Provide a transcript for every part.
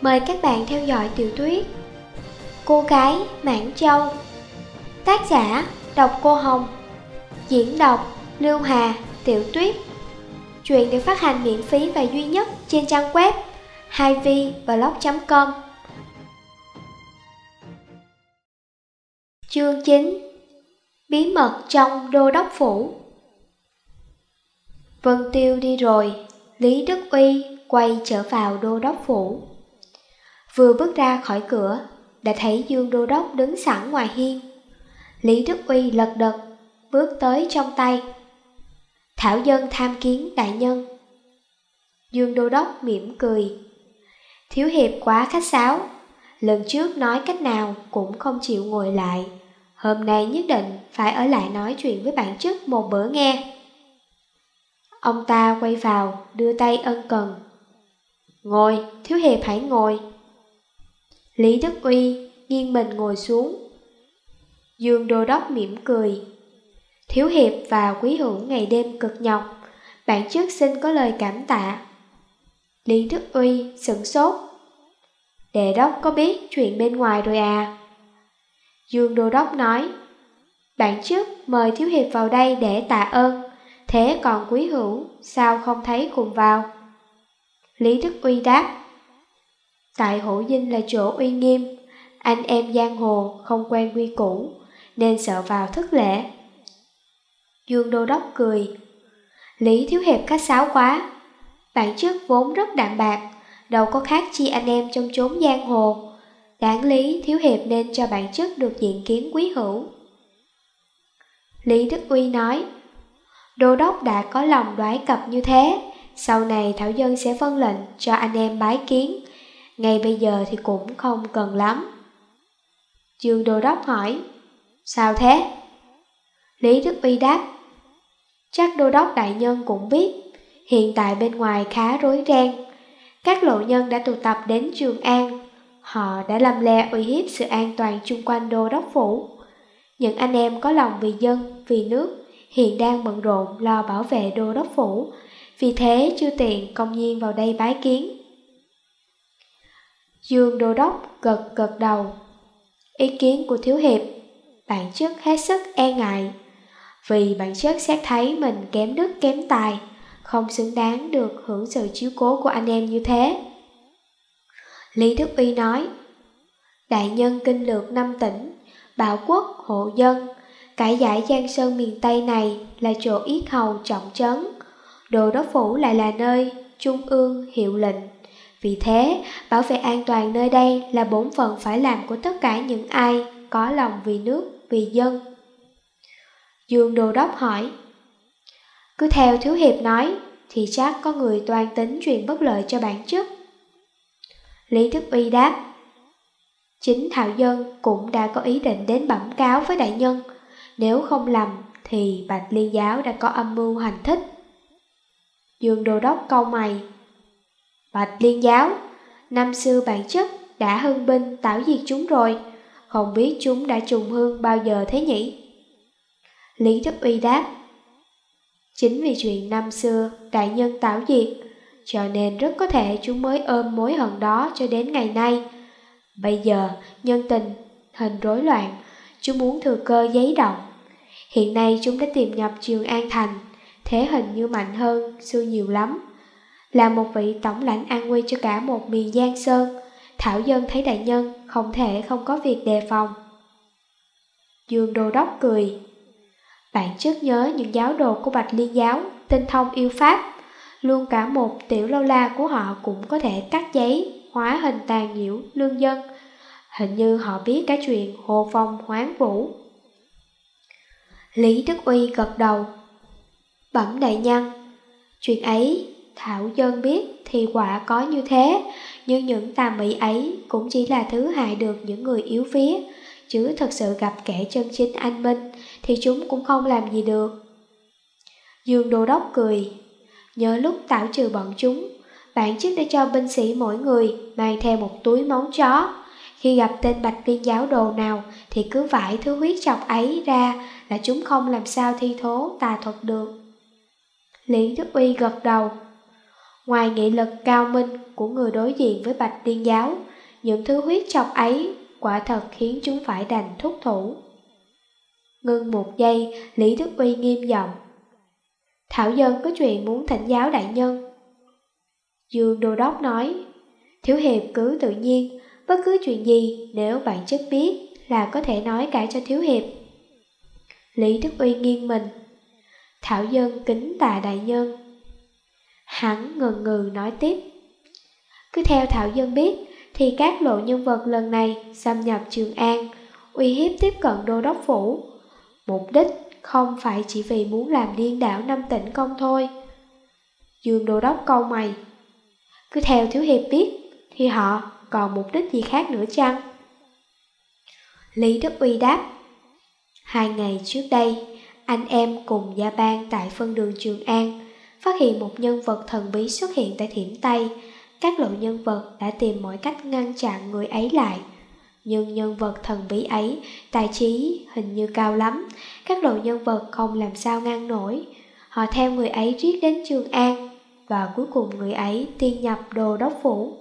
Mời các bạn theo dõi tiểu thuyết Cô gái Mãn Châu Tác giả đọc Cô Hồng Diễn đọc Lưu Hà Tiểu Tuyết Chuyện được phát hành miễn phí và duy nhất trên trang web 2vblog.com Chương 9 Bí mật trong đô đốc phủ. Vân Tiêu đi rồi, Lý Đức Uy quay trở vào đô đốc phủ. Vừa bước ra khỏi cửa, đã thấy Dương Đô Đốc đứng sẵn ngoài hiên. Lý Đức Uy lật đật, bước tới trong tay. Thảo dân tham kiến đại nhân. Dương Đô Đốc mỉm cười. Thiếu hiệp quá khách sáo, lần trước nói cách nào cũng không chịu ngồi lại. Hôm nay nhất định phải ở lại nói chuyện với bản chức một bữa nghe. Ông ta quay vào, đưa tay ân cần. Ngồi, thiếu hiệp hãy ngồi. Lý Đức Uy nghiêng mình ngồi xuống. Dương Đô Đốc mỉm cười. Thiếu hiệp và quý hữu ngày đêm cực nhọc, bản chức xin có lời cảm tạ. Lý Đức Uy sửng sốt. Đệ đốc có biết chuyện bên ngoài rồi à? Dương Đô Đốc nói, bản chức mời thiếu hiệp vào đây để tạ ơn, thế còn quý hữu sao không thấy cùng vào? Lý Đức Uy đáp, Tại hữu dinh là chỗ uy nghiêm, anh em giang hồ không quen quy củ, nên sợ vào thất lễ. Dương Đô Đốc cười, Lý Thiếu Hiệp khách sáo quá, bản chất vốn rất đạm bạc, đâu có khác chi anh em trong chốn giang hồ. Đáng lý Thiếu Hiệp nên cho bản chất được diện kiến quý hữu. Lý Đức Uy nói, Đô Đốc đã có lòng đoái cập như thế, sau này Thảo Dân sẽ phân lệnh cho anh em bái kiến, ngay bây giờ thì cũng không cần lắm. Dương Đô Đốc hỏi, sao thế? Lý Đức Uy đáp, chắc Đô Đốc Đại Nhân cũng biết, hiện tại bên ngoài khá rối ren. Các lộ nhân đã tụ tập đến Trường An, họ đã làm le uy hiếp sự an toàn chung quanh Đô Đốc Phủ. Những anh em có lòng vì dân, vì nước, hiện đang bận rộn lo bảo vệ Đô Đốc Phủ, vì thế chưa tiện công nhiên vào đây bái kiến. Dương Đô Đốc gật gật đầu. Ý kiến của Thiếu Hiệp, bản chất hết sức e ngại. Vì bản chất xét thấy mình kém đức kém tài, không xứng đáng được hưởng sự chiếu cố của anh em như thế. Lý Đức Uy nói, Đại nhân kinh lược năm tỉnh, bảo quốc hộ dân, cải giải Giang Sơn miền Tây này là chỗ yết hầu trọng trấn. Đồ đốc phủ lại là nơi trung ương hiệu lệnh vì thế, bảo vệ an toàn nơi đây là bổn phận phải làm của tất cả những ai có lòng vì nước, vì dân. Dương Đô Đốc hỏi, Cứ theo Thiếu Hiệp nói, thì chắc có người toàn tính chuyện bất lợi cho bản chức. Lý thức Uy đáp, Chính Thảo Dân cũng đã có ý định đến bẩm cáo với đại nhân, nếu không lầm thì Bạch Liên Giáo đã có âm mưu hành thích. Dương Đô Đốc câu mày, Bạch Liên Giáo, năm xưa bản chất đã hưng binh tảo diệt chúng rồi, không biết chúng đã trùng hương bao giờ thế nhỉ? Lý Đức Uy đáp, Chính vì chuyện năm xưa đại nhân tảo diệt, cho nên rất có thể chúng mới ôm mối hận đó cho đến ngày nay. Bây giờ, nhân tình, hình rối loạn, chúng muốn thừa cơ giấy động. Hiện nay chúng đã tìm nhập trường An Thành, thế hình như mạnh hơn xưa nhiều lắm là một vị tổng lãnh an nguy cho cả một miền Giang Sơn. Thảo Dân thấy đại nhân không thể không có việc đề phòng. Dương Đô Đốc cười. Bạn trước nhớ những giáo đồ của Bạch Liên Giáo, tinh thông yêu Pháp. Luôn cả một tiểu lâu la của họ cũng có thể cắt giấy, hóa hình tàn nhiễu, lương dân. Hình như họ biết cái chuyện hồ phong hoán vũ. Lý Đức Uy gật đầu. Bẩm đại nhân, chuyện ấy Thảo dân biết thì quả có như thế, nhưng những tà mỹ ấy cũng chỉ là thứ hại được những người yếu phía, chứ thật sự gặp kẻ chân chính anh minh thì chúng cũng không làm gì được. Dương Đô Đốc cười, nhớ lúc tảo trừ bọn chúng, bản chức đã cho binh sĩ mỗi người mang theo một túi móng chó. Khi gặp tên bạch liên giáo đồ nào thì cứ vải thứ huyết chọc ấy ra là chúng không làm sao thi thố tà thuật được. Lý Đức Uy gật đầu, Ngoài nghị lực cao minh của người đối diện với bạch tiên giáo, những thứ huyết chọc ấy quả thật khiến chúng phải đành thúc thủ. Ngưng một giây, Lý Đức Uy nghiêm giọng. Thảo Dân có chuyện muốn thỉnh giáo đại nhân. Dương Đô Đốc nói, Thiếu Hiệp cứ tự nhiên, bất cứ chuyện gì nếu bạn chức biết là có thể nói cả cho Thiếu Hiệp. Lý Đức Uy nghiêng mình. Thảo Dân kính tạ đại nhân. Hắn ngần ngừ nói tiếp. Cứ theo Thảo Dân biết, thì các lộ nhân vật lần này xâm nhập Trường An, uy hiếp tiếp cận đô đốc phủ. Mục đích không phải chỉ vì muốn làm điên đảo năm tỉnh công thôi. Dương đô đốc câu mày. Cứ theo Thiếu Hiệp biết, thì họ còn mục đích gì khác nữa chăng? Lý Đức Uy đáp. Hai ngày trước đây, anh em cùng gia ban tại phân đường Trường An phát hiện một nhân vật thần bí xuất hiện tại thiểm Tây. Các lộ nhân vật đã tìm mọi cách ngăn chặn người ấy lại. Nhưng nhân vật thần bí ấy, tài trí hình như cao lắm, các lộ nhân vật không làm sao ngăn nổi. Họ theo người ấy riết đến Trường An, và cuối cùng người ấy tiên nhập đồ đốc phủ.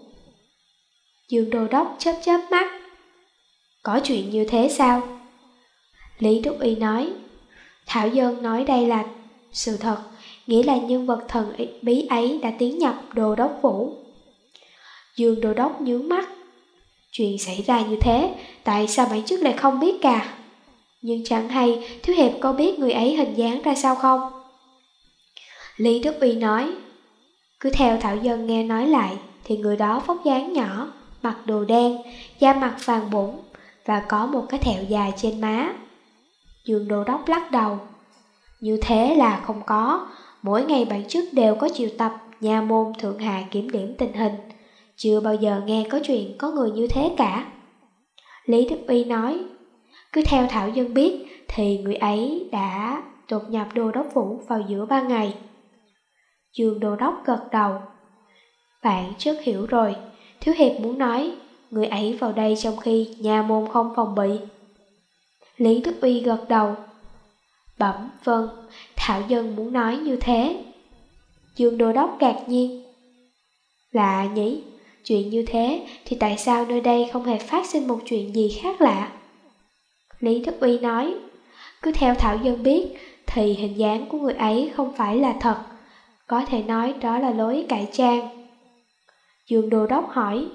Dương đô đốc chớp chớp mắt. Có chuyện như thế sao? Lý Đức Y nói, Thảo Dân nói đây là sự thật, nghĩa là nhân vật thần bí ấy đã tiến nhập đồ đốc phủ. Dương đồ đốc nhướng mắt. Chuyện xảy ra như thế, tại sao bản chức lại không biết cả? Nhưng chẳng hay, Thiếu Hiệp có biết người ấy hình dáng ra sao không? Lý Đức Uy nói, cứ theo Thảo Dân nghe nói lại, thì người đó vóc dáng nhỏ, mặc đồ đen, da mặt vàng bụng và có một cái thẹo dài trên má. Dương Đô Đốc lắc đầu. Như thế là không có, mỗi ngày bản chức đều có triệu tập nhà môn thượng hà kiểm điểm tình hình. Chưa bao giờ nghe có chuyện có người như thế cả. Lý Đức Uy nói, cứ theo Thảo Dân biết thì người ấy đã đột nhập đô đốc phủ vào giữa ba ngày. Dương đô đốc gật đầu. Bạn trước hiểu rồi, Thiếu Hiệp muốn nói, người ấy vào đây trong khi nhà môn không phòng bị. Lý Đức Uy gật đầu. Bẩm vâng, Thảo Dân muốn nói như thế. Dương Đô Đốc ngạc nhiên. Lạ nhỉ, chuyện như thế thì tại sao nơi đây không hề phát sinh một chuyện gì khác lạ? Lý Đức Uy nói, cứ theo Thảo Dân biết thì hình dáng của người ấy không phải là thật, có thể nói đó là lối cải trang. Dương Đô Đốc hỏi,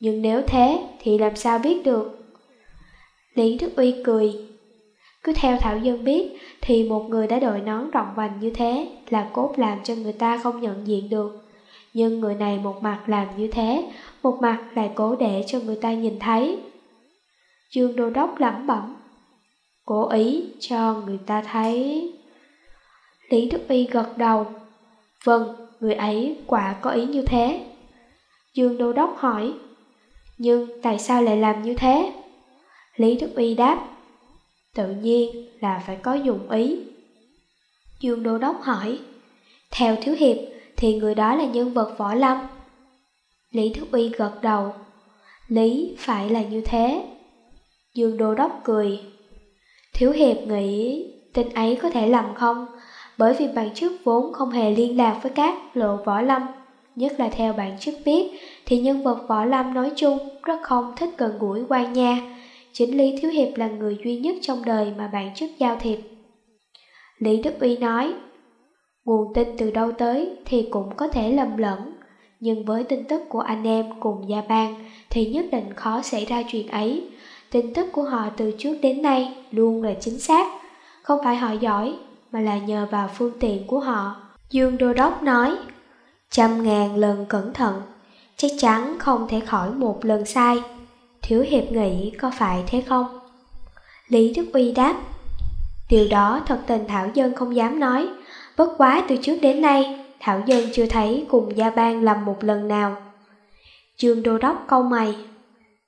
nhưng nếu thế thì làm sao biết được? Lý Đức Uy cười, cứ theo Thảo Dân biết thì một người đã đội nón rộng vành như thế là cốt làm cho người ta không nhận diện được. Nhưng người này một mặt làm như thế, một mặt lại cố để cho người ta nhìn thấy. Dương Đô Đốc lẩm bẩm, cố ý cho người ta thấy. Lý Đức Y gật đầu, vâng, người ấy quả có ý như thế. Dương Đô Đốc hỏi, nhưng tại sao lại làm như thế? Lý Đức Uy đáp, tự nhiên là phải có dụng ý. Dương Đô Đốc hỏi, theo Thiếu Hiệp thì người đó là nhân vật võ lâm. Lý Thức Uy gật đầu, Lý phải là như thế. Dương Đô Đốc cười, Thiếu Hiệp nghĩ tin ấy có thể lầm không? Bởi vì bản chức vốn không hề liên lạc với các lộ võ lâm Nhất là theo bản chức biết, thì nhân vật võ lâm nói chung rất không thích gần gũi quan nha. Chính Lý Thiếu Hiệp là người duy nhất trong đời mà bạn chức giao thiệp. Lý Đức Uy nói, nguồn tin từ đâu tới thì cũng có thể lầm lẫn, nhưng với tin tức của anh em cùng gia bang thì nhất định khó xảy ra chuyện ấy. Tin tức của họ từ trước đến nay luôn là chính xác, không phải họ giỏi mà là nhờ vào phương tiện của họ. Dương Đô Đốc nói, Trăm ngàn lần cẩn thận, chắc chắn không thể khỏi một lần sai. Thiếu hiệp nghĩ có phải thế không? Lý Đức Uy đáp, điều đó thật tình Thảo Dân không dám nói, bất quá từ trước đến nay, Thảo Dân chưa thấy cùng gia ban lầm một lần nào. Trương Đô Đốc câu mày,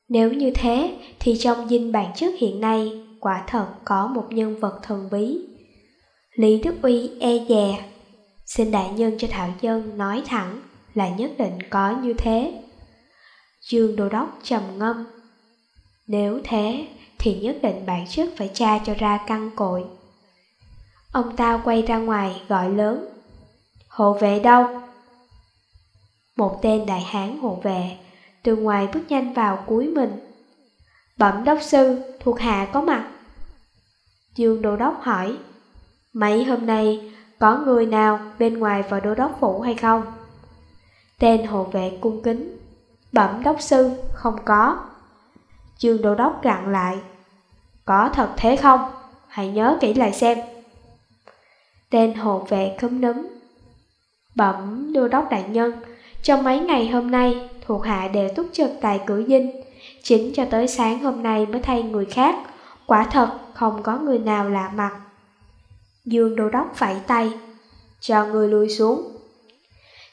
nếu như thế thì trong dinh bản trước hiện nay quả thật có một nhân vật thần bí. Lý Đức Uy e dè Xin đại nhân cho Thảo Dân nói thẳng là nhất định có như thế. Trương Đô Đốc trầm ngâm. Nếu thế thì nhất định bản chức phải tra cho ra căn cội. Ông ta quay ra ngoài gọi lớn. Hộ vệ đâu? Một tên đại hán hộ vệ, từ ngoài bước nhanh vào cuối mình. Bẩm đốc sư, thuộc hạ có mặt. Dương Đô Đốc hỏi, mấy hôm nay có người nào bên ngoài vào Đô Đốc Phủ hay không? Tên hộ vệ cung kính, bẩm đốc sư, không có. Dương Đô Đốc gặn lại, có thật thế không? Hãy nhớ kỹ lại xem. Tên hộ vệ khấm núm, bẩm Đô Đốc Đại Nhân, trong mấy ngày hôm nay thuộc hạ đều túc trực tại cửa dinh, chính cho tới sáng hôm nay mới thay người khác, quả thật không có người nào lạ mặt. Dương Đô Đốc phẩy tay, cho người lui xuống.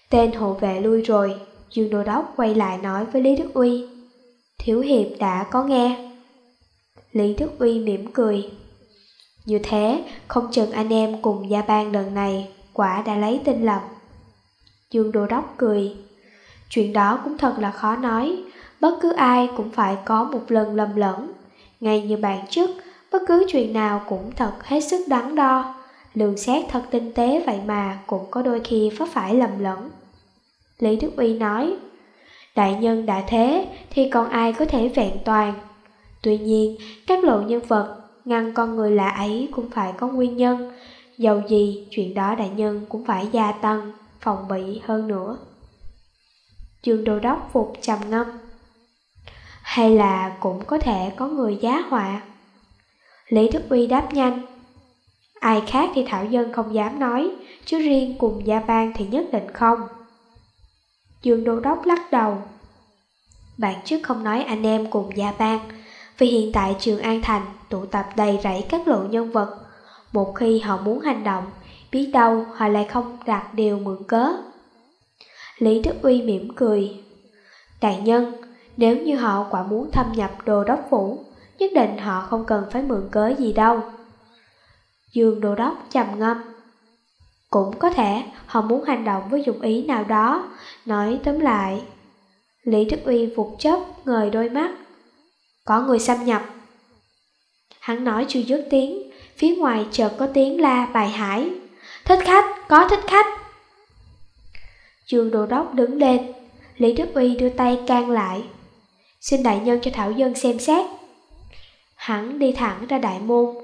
Tên hộ vệ lui rồi, Dương Đô Đốc quay lại nói với Lý Đức Uy. Thiếu Hiệp đã có nghe. Lý Đức Uy mỉm cười. Như thế, không chừng anh em cùng gia ban lần này quả đã lấy tinh lầm. Dương Đô Đốc cười. Chuyện đó cũng thật là khó nói, bất cứ ai cũng phải có một lần lầm lẫn. Ngay như bản chức, bất cứ chuyện nào cũng thật hết sức đắn đo. Lường xét thật tinh tế vậy mà cũng có đôi khi phát phải lầm lẫn. Lý Đức Uy nói, đại nhân đã thế thì còn ai có thể vẹn toàn. Tuy nhiên, các lộ nhân vật ngăn con người lạ ấy cũng phải có nguyên nhân, dầu gì chuyện đó đại nhân cũng phải gia tăng, phòng bị hơn nữa. Dương Đô Đốc phục trầm ngâm. Hay là cũng có thể có người giá họa? Lý Thức Uy đáp nhanh. Ai khác thì Thảo Dân không dám nói, chứ riêng cùng gia ban thì nhất định không. Dương Đô Đốc lắc đầu. Bạn trước không nói anh em cùng gia ban, vì hiện tại trường An Thành tụ tập đầy rẫy các lộ nhân vật. Một khi họ muốn hành động, biết đâu họ lại không đặt điều mượn cớ. Lý Đức Uy mỉm cười. Đại nhân, nếu như họ quả muốn thâm nhập đồ đốc phủ, nhất định họ không cần phải mượn cớ gì đâu. Dương đồ đốc trầm ngâm. Cũng có thể họ muốn hành động với dụng ý nào đó, nói tóm lại. Lý Đức Uy vụt chớp ngời đôi mắt. Có người xâm nhập. Hắn nói chưa dứt tiếng, phía ngoài chợt có tiếng la bài hải. Thích khách, có thích khách. Dương Đồ Đốc đứng lên, Lý Đức Uy đưa tay can lại. Xin đại nhân cho Thảo Dân xem xét. Hắn đi thẳng ra đại môn.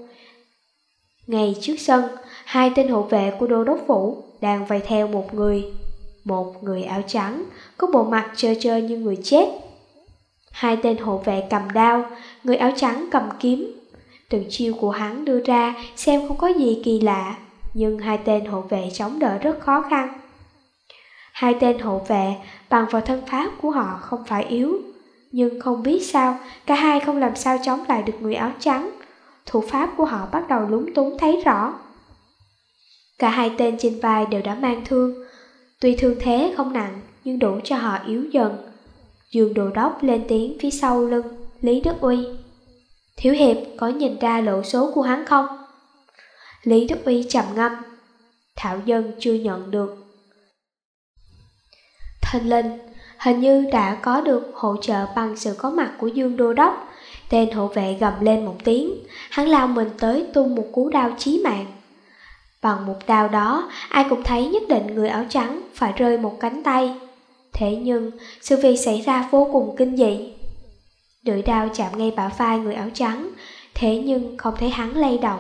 Ngày trước sân, hai tên hộ vệ của Đô Đốc Phủ đang vây theo một người. Một người áo trắng, có bộ mặt trơ trơ như người chết. Hai tên hộ vệ cầm đao, người áo trắng cầm kiếm. Từng chiêu của hắn đưa ra xem không có gì kỳ lạ, nhưng hai tên hộ vệ chống đỡ rất khó khăn. Hai tên hộ vệ bằng vào thân pháp của họ không phải yếu, nhưng không biết sao cả hai không làm sao chống lại được người áo trắng. Thủ pháp của họ bắt đầu lúng túng thấy rõ. Cả hai tên trên vai đều đã mang thương, tuy thương thế không nặng nhưng đủ cho họ yếu dần. Dương đồ đốc lên tiếng phía sau lưng, Lý Đức Uy. Thiếu hiệp có nhìn ra lộ số của hắn không? Lý Đức Uy trầm ngâm. Thảo dân chưa nhận được Hình linh hình như đã có được hỗ trợ bằng sự có mặt của Dương Đô Đốc. Tên hộ vệ gầm lên một tiếng, hắn lao mình tới tung một cú đao chí mạng. Bằng một đao đó, ai cũng thấy nhất định người áo trắng phải rơi một cánh tay. Thế nhưng, sự việc xảy ra vô cùng kinh dị. Lưỡi đao chạm ngay bả vai người áo trắng, thế nhưng không thấy hắn lay động.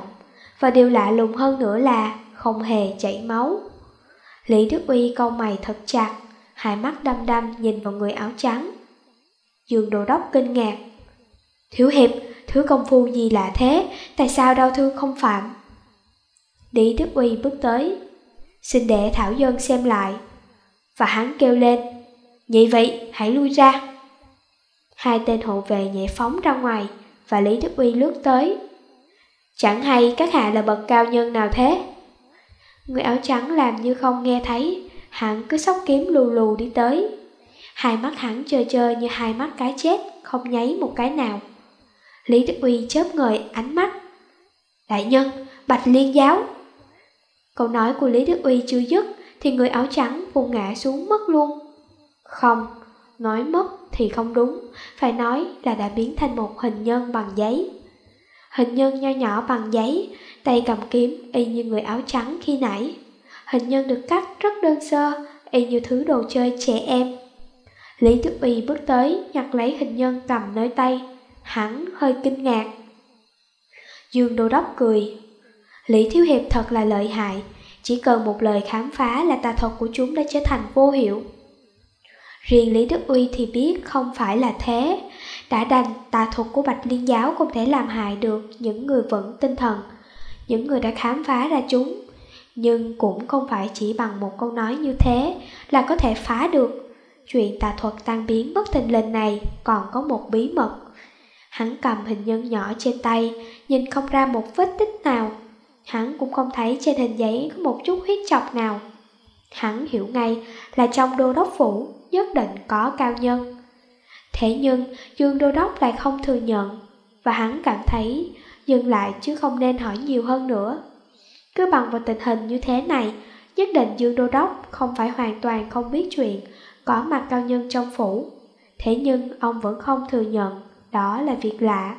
Và điều lạ lùng hơn nữa là không hề chảy máu. Lý Đức Uy câu mày thật chặt, hai mắt đăm đăm nhìn vào người áo trắng. Dương Đồ Đốc kinh ngạc. Thiếu hiệp, thứ công phu gì lạ thế, tại sao đau thương không phạm? Lý Đức Uy bước tới, xin để Thảo Dân xem lại. Và hắn kêu lên, nhị vị, hãy lui ra. Hai tên hộ vệ nhẹ phóng ra ngoài, và Lý Đức Uy lướt tới. Chẳng hay các hạ là bậc cao nhân nào thế? Người áo trắng làm như không nghe thấy, Hắn cứ sóc kiếm lù lù đi tới Hai mắt hắn chơi chơi như hai mắt cái chết Không nháy một cái nào Lý Đức Uy chớp ngời ánh mắt Đại nhân, Bạch Liên Giáo Câu nói của Lý Đức Uy chưa dứt Thì người áo trắng vùng ngã xuống mất luôn. Không, nói mất thì không đúng Phải nói là đã biến thành một hình nhân bằng giấy. Hình nhân nho nhỏ bằng giấy Tay cầm kiếm y như người áo trắng khi nãy. Hình nhân được cắt rất đơn sơ, y như thứ đồ chơi trẻ em. Lý Đức Uy bước tới, nhặt lấy hình nhân cầm nơi tay, hắn hơi kinh ngạc. Dương Đô Đốc cười, Lý Thiếu Hiệp thật là lợi hại, chỉ cần một lời khám phá là tà thuật của chúng đã trở thành vô hiệu. Riêng Lý Đức Uy thì biết không phải là thế, đã đành tà thuật của Bạch Liên Giáo không thể làm hại được những người vững tinh thần, những người đã khám phá ra chúng. Nhưng cũng không phải chỉ bằng một câu nói như thế là có thể phá được. Chuyện tà thuật tan biến bất thình lình này còn có một bí mật. Hắn cầm hình nhân nhỏ trên tay, nhìn không ra một vết tích nào. Hắn cũng không thấy trên hình giấy có một chút huyết chọc nào. Hắn hiểu ngay là trong đô đốc phủ nhất định có cao nhân. Thế nhưng, Dương Đô Đốc lại không thừa nhận, Và hắn cảm thấy dừng lại chứ không nên hỏi nhiều hơn nữa Cứ bằng vào tình hình như thế này, Nhất định Dương Đô Đốc không phải hoàn toàn không biết chuyện Có mặt cao nhân trong phủ Thế nhưng, ông vẫn không thừa nhận Đó là việc lạ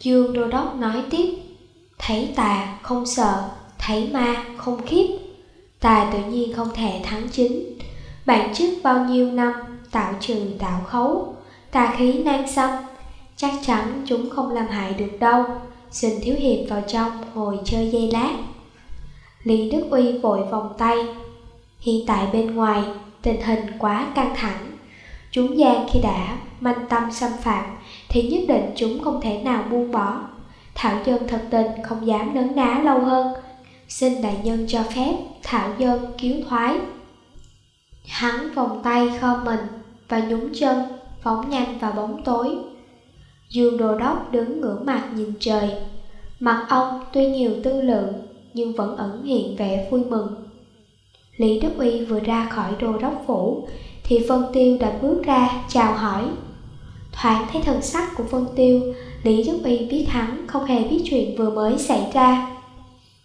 Dương Đô Đốc nói tiếp Thấy tà không sợ, Thấy ma không khiếp. Tà tự nhiên không thể thắng chính. Bạn trước bao nhiêu năm tạo trừ tạo khấu. Tà khí nan xâm Chắc chắn chúng không làm hại được đâu. Xin thiếu hiệp vào trong ngồi chơi dây lát. Lý Đức Uy vội vòng tay. Hiện tại bên ngoài, tình hình quá căng thẳng. Chúng gian khi đã manh tâm xâm phạm, Thì nhất định chúng không thể nào buông bỏ. Thảo dân thật tình không dám nấn ná lâu hơn Xin đại nhân cho phép Thảo dân cứu thoái Hắn vòng tay khom mình và nhúng chân phóng nhanh vào bóng tối. Dương Đô Đốc đứng ngửa mặt nhìn trời. Mặt ông tuy nhiều tư lượng, nhưng vẫn ẩn hiện vẻ vui mừng. Lý Đức Uy vừa ra khỏi Đô Đốc Phủ, thì Vân Tiêu đã bước ra chào hỏi. Thoảng thấy thần sắc của Vân Tiêu, Lý Đức Uy biết hắn không hề biết chuyện vừa mới xảy ra.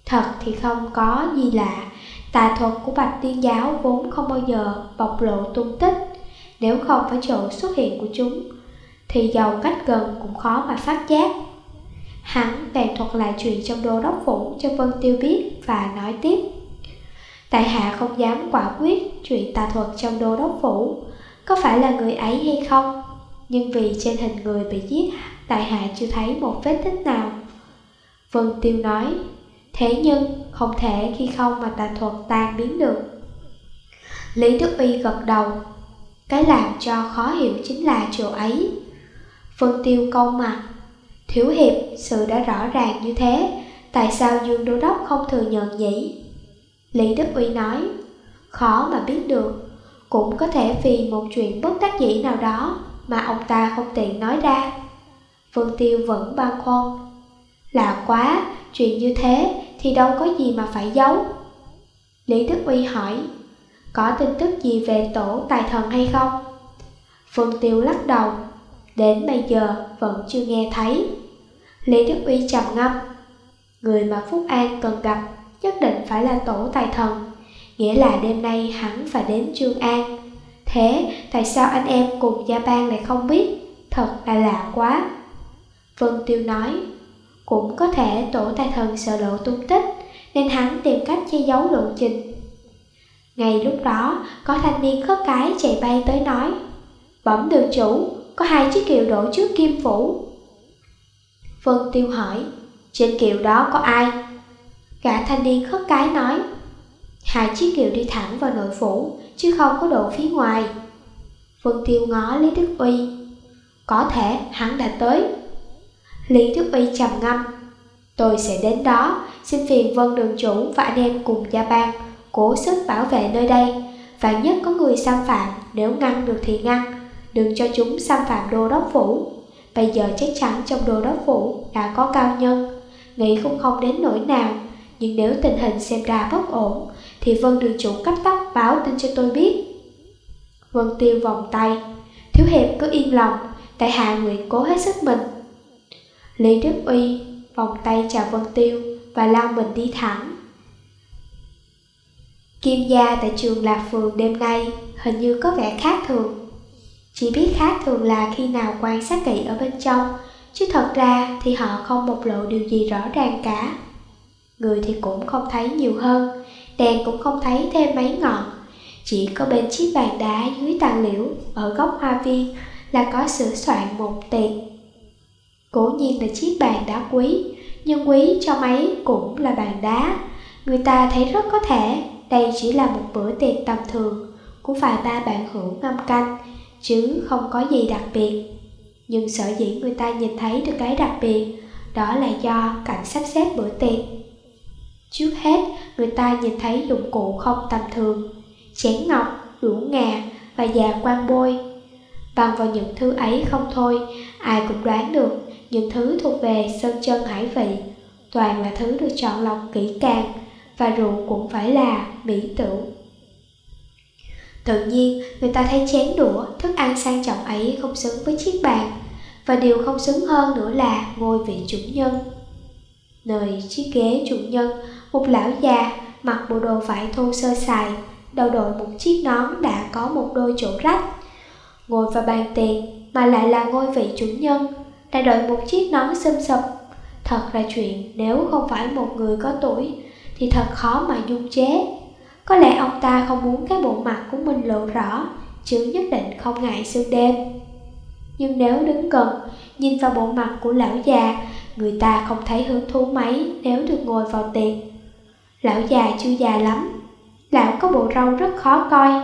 Thật thì không có gì lạ, tà thuật của Bạch Tiên Giáo vốn không bao giờ bộc lộ tung tích. Nếu không phải chỗ xuất hiện của chúng Thì giàu cách gần cũng khó mà phát giác. Hắn bèn thuật lại chuyện trong đô đốc phủ cho Vân Tiêu biết và nói tiếp. Tại hạ không dám quả quyết chuyện tà thuật trong đô đốc phủ Có phải là người ấy hay không Nhưng vì trên hình người bị giết Tại hạ chưa thấy một vết tích nào. Vân Tiêu nói Thế nhưng không thể khi không mà tà thuật tan biến được. Lý Đức Uy gật đầu cái làm cho khó hiểu chính là chỗ ấy. Vân Tiêu câu mặt Thiếu hiệp, sự đã rõ ràng như thế Tại sao Dương Đô Đốc không thừa nhận nhỉ? Lý Đức Uy nói Khó mà biết được Cũng có thể vì một chuyện bất đắc dĩ nào đó Mà ông ta không tiện nói ra vương Tiêu vẫn băn khoăn Lạ quá, chuyện như thế thì đâu có gì mà phải giấu Lý Đức Uy hỏi có tin tức gì về tổ tài thần hay không? Phương Tiêu lắc đầu, đến bây giờ vẫn chưa nghe thấy. Lý Đức Uy trầm ngâm, người mà Phúc An cần gặp nhất định phải là tổ tài thần, nghĩa là đêm nay hắn phải đến Trương An. Thế tại sao anh em cùng gia bang lại không biết? Thật là lạ quá. Vân Tiêu nói, cũng có thể tổ tài thần sợ lộ tung tích, nên hắn tìm cách che giấu lộ trình. Ngay lúc đó, có thanh niên khất cái chạy bay tới nói Bẩm đường chủ, có hai chiếc kiệu đổ trước kim phủ. Vân Tiêu hỏi, trên kiệu đó có ai? Gã thanh niên khất cái nói Hai chiếc kiệu đi thẳng vào nội phủ, chứ không có đổ phía ngoài. Vân Tiêu ngó Lý Đức Uy Có thể hắn đã tới. Lý Đức Uy trầm ngâm. Tôi sẽ đến đó, xin phiền Vân đường chủ và anh em cùng gia ban cố sức bảo vệ nơi đây. Và nhất có người xâm phạm nếu ngăn được thì ngăn đừng cho chúng xâm phạm đô đốc phủ. Bây giờ chắc chắn trong đô đốc phủ đã có cao nhân nghĩ cũng không đến nỗi nào. Nhưng nếu tình hình xem ra bất ổn thì vân đường chủ cấp tốc báo tin cho tôi biết. Vân tiêu vòng tay. Thiếu hiệp cứ yên lòng tại hạ nguyện cố hết sức mình lý đức uy vòng tay chào vân tiêu và lao mình đi thẳng Kim gia tại trường Lạc Phường đêm nay hình như có vẻ khác thường. Chỉ biết khác thường là khi nào quan sát kỹ ở bên trong, chứ thật ra thì họ không bộc lộ điều gì rõ ràng cả. Người thì cũng không thấy nhiều hơn, đèn cũng không thấy thêm mấy ngọn, Chỉ có bên chiếc bàn đá dưới tàn liễu ở góc hoa viên là có sửa soạn một tiền. Cố nhiên là chiếc bàn đá quý, nhưng quý cho mấy cũng là bàn đá. Người ta thấy rất có thể đây chỉ là một bữa tiệc tầm thường của vài ba bạn hữu ngâm canh, chứ không có gì đặc biệt. Nhưng sở dĩ người ta nhìn thấy được cái đặc biệt, đó là do cảnh sắp xếp bữa tiệc. Trước hết, người ta nhìn thấy dụng cụ không tầm thường, chén ngọc, đũa ngà và già quan bôi. Bằng vào những thứ ấy không thôi, ai cũng đoán được những thứ thuộc về sơn chân hải vị, toàn là thứ được chọn lọc kỹ càng, và rượu cũng phải là mỹ tửu. Tự nhiên, người ta thấy chén đũa, thức ăn sang trọng ấy không xứng với chiếc bàn, và điều không xứng hơn nữa là ngôi vị chủ nhân. Nơi chiếc ghế chủ nhân, một lão già mặc bộ đồ vải thô sơ sài, đầu đội một chiếc nón đã có một đôi chỗ rách. Ngồi vào bàn tiền mà lại là ngôi vị chủ nhân, đã đội một chiếc nón xâm sập. Thật là chuyện nếu không phải một người có tuổi thì thật khó mà dung chế. Có lẽ ông ta không muốn cái bộ mặt của mình lộ rõ, chứ nhất định không ngại sương đêm. Nhưng nếu đứng gần, nhìn vào bộ mặt của lão già, người ta không thấy hứng thú mấy nếu được ngồi vào tiền. Lão già chưa già lắm, lão có bộ râu rất khó coi,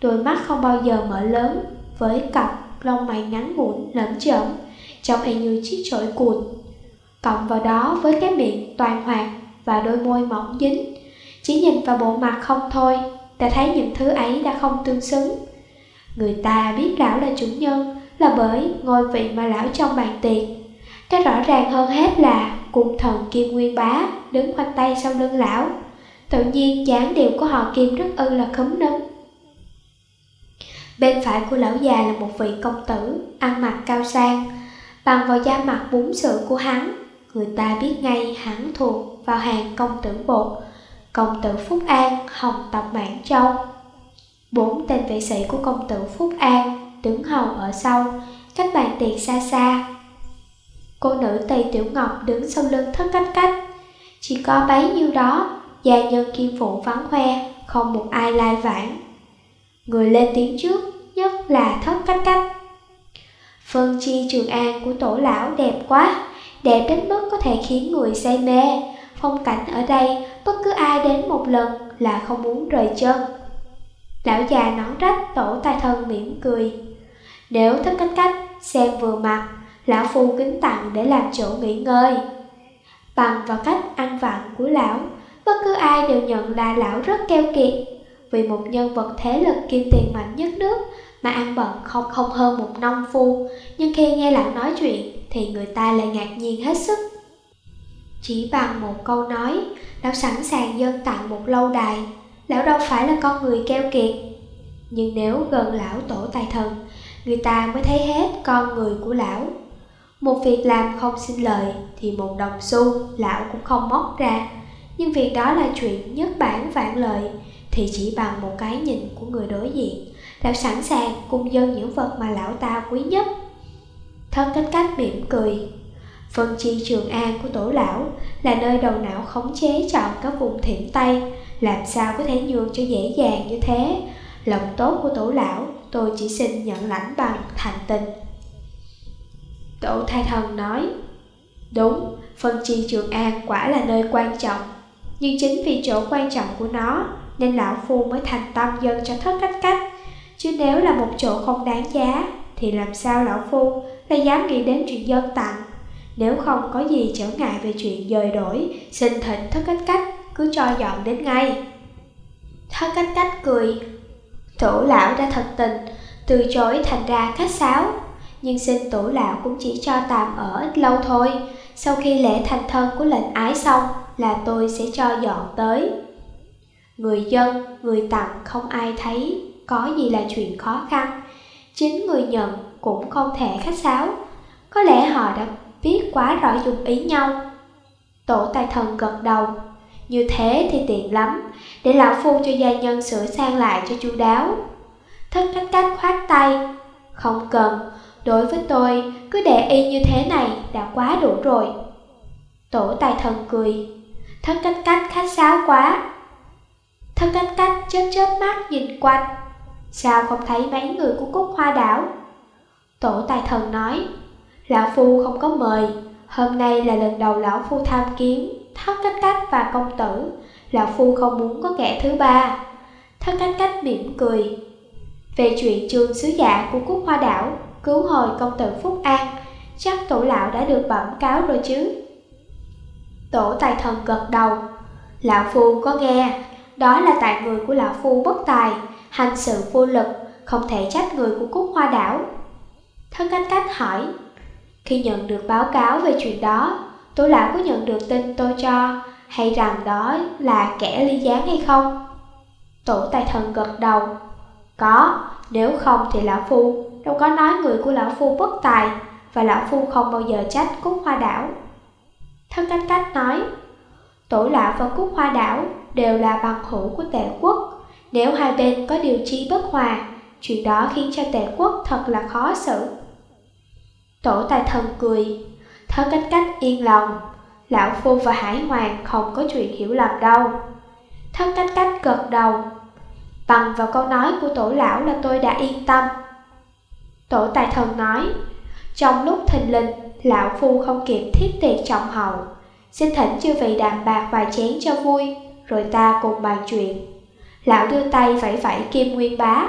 đôi mắt không bao giờ mở lớn, với cặp lông mày ngắn ngủn lởm chởm, trông y như chiếc chổi cuộn. Cộng vào đó với cái miệng toàn hoạt và đôi môi mỏng dính, chỉ nhìn vào bộ mặt không thôi, ta thấy những thứ ấy đã không tương xứng. Người ta biết lão là chủ nhân là bởi ngôi vị mà lão trong bàn tiệc. Cái rõ ràng hơn hết là cung thần Kim Nguyên Bá đứng khoanh tay sau lưng lão. Tự nhiên dáng điệu của họ Kim rất ư là khấm nấm. Bên phải của lão già là một vị công tử, ăn mặc cao sang. Bằng vào da mặt bún sữa của hắn, người ta biết ngay hắn thuộc vào hàng công tử bột, công tử Phúc An, hồng tộc Mãn Châu. Bốn tên vệ sĩ của công tử Phúc An đứng hầu ở sau, cách bàn tiệc xa xa. Cô nữ Tây Tiểu Ngọc đứng sau lưng thất cách cách. Chỉ có bấy nhiêu đó, gia nhân kim phụ vắng khoe, không một ai lai vãng. Người lên tiếng trước nhất là thất cách cách. Phân chi Trường An của tổ lão đẹp quá, đẹp đến mức có thể khiến người say mê. Phong cảnh ở đây, bất cứ ai đến một lần là không muốn rời chân. Lão già nón rách tổ tài thân mỉm cười. Nếu thích cách cách, xem vừa mặt, lão phu kính tặng để làm chỗ nghỉ ngơi. Bằng vào cách ăn vặn của lão, bất cứ ai đều nhận là lão rất keo kiệt. Vì một nhân vật thế lực kim tiền mạnh nhất nước mà ăn bận không không hơn một nông phu, nhưng khi nghe lão nói chuyện thì người ta lại ngạc nhiên hết sức. Chỉ bằng một câu nói, lão sẵn sàng dâng tặng một lâu đài, lão đâu phải là con người keo kiệt. Nhưng nếu gần lão tổ tài thần, người ta mới thấy hết con người của lão. Một việc làm không xin lời thì một đồng xu lão cũng không móc ra, nhưng việc đó là chuyện nhất bản vạn lợi thì chỉ bằng một cái nhìn của người đối diện, lão sẵn sàng cung dân những vật mà lão ta quý nhất. Thân cách cách mỉm cười, Phân chi Trường An của tổ lão là nơi đầu não khống chế chọn các vùng thiểm Tây, làm sao có thể nhường cho dễ dàng như thế. Lòng tốt của tổ lão, tôi chỉ xin nhận lãnh bằng thành tình. Tổ thai thần nói, đúng, phân chi Trường An quả là nơi quan trọng, nhưng chính vì chỗ quan trọng của nó nên lão phu mới thành tâm dân cho thất cách cách. Chứ nếu là một chỗ không đáng giá, thì làm sao lão phu lại dám nghĩ đến chuyện dân tặng nếu không có gì trở ngại về chuyện dời đổi, xin thịnh thất cách cách, cứ cho dọn đến ngay. Thất cách cách cười. Tổ lão đã thật tình, từ chối thành ra khách sáo. Nhưng xin tổ lão cũng chỉ cho tạm ở ít lâu thôi. Sau khi lễ thành thân của lệnh ái xong là tôi sẽ cho dọn tới. Người dân, người tặng không ai thấy có gì là chuyện khó khăn. Chính người nhận cũng không thể khách sáo. Có lẽ họ đã biết quá rõ dùng ý nhau. Tổ tài thần gật đầu, như thế thì tiện lắm, để lão phu cho gia nhân sửa sang lại cho chu đáo. Thất cách cách khoát tay, không cần, đối với tôi, cứ để y như thế này đã quá đủ rồi. Tổ tài thần cười, thất cách cách khách sáo quá. Thất cách cách chớp chớp mắt nhìn quanh Sao không thấy mấy người của cúc hoa đảo? Tổ tài thần nói, Lão Phu không có mời. Hôm nay là lần đầu Lão Phu tham kiến, Thất cách cách và công tử. Lão Phu không muốn có kẻ thứ ba. Thất cách cách mỉm cười. Về chuyện trường sứ giả của Cúc Hoa Đảo, Cứu hồi công tử Phúc An, Chắc tổ lão đã được bẩm cáo rồi chứ? Tổ tài thần gật đầu. Lão Phu có nghe, Đó là tại người của Lão Phu bất tài. Hành sự vô lực Không thể trách người của Cúc Hoa Đảo. Thân cách cách hỏi Khi nhận được báo cáo về chuyện đó Tổ lão có nhận được tin tôi cho Hay rằng đó là kẻ ly gián hay không? Tổ tài thần gật đầu Có, nếu không thì Lão Phu đâu có nói người của Lão Phu bất tài Và Lão Phu không bao giờ trách Cúc Hoa Đảo. Thân cách cách nói Tổ lão và Cúc Hoa Đảo đều là bằng hữu của tệ quốc nếu hai bên có điều chi bất hòa, Chuyện đó khiến cho tệ quốc thật là khó xử. Tổ tài thần cười, thớ cách cách yên lòng, Lão Phu và Hải Hoàng không có chuyện hiểu lầm đâu. Thất cách cách gật đầu, Bằng vào câu nói của tổ lão là tôi đã yên tâm. Tổ tài thần nói, Trong lúc thình lình, Lão Phu không kịp thiết tiệc trọng hậu, Xin thỉnh chư vị đàm bạc vài chén cho vui, Rồi ta cùng bàn chuyện. Lão đưa tay vẫy vẫy kim nguyên bá.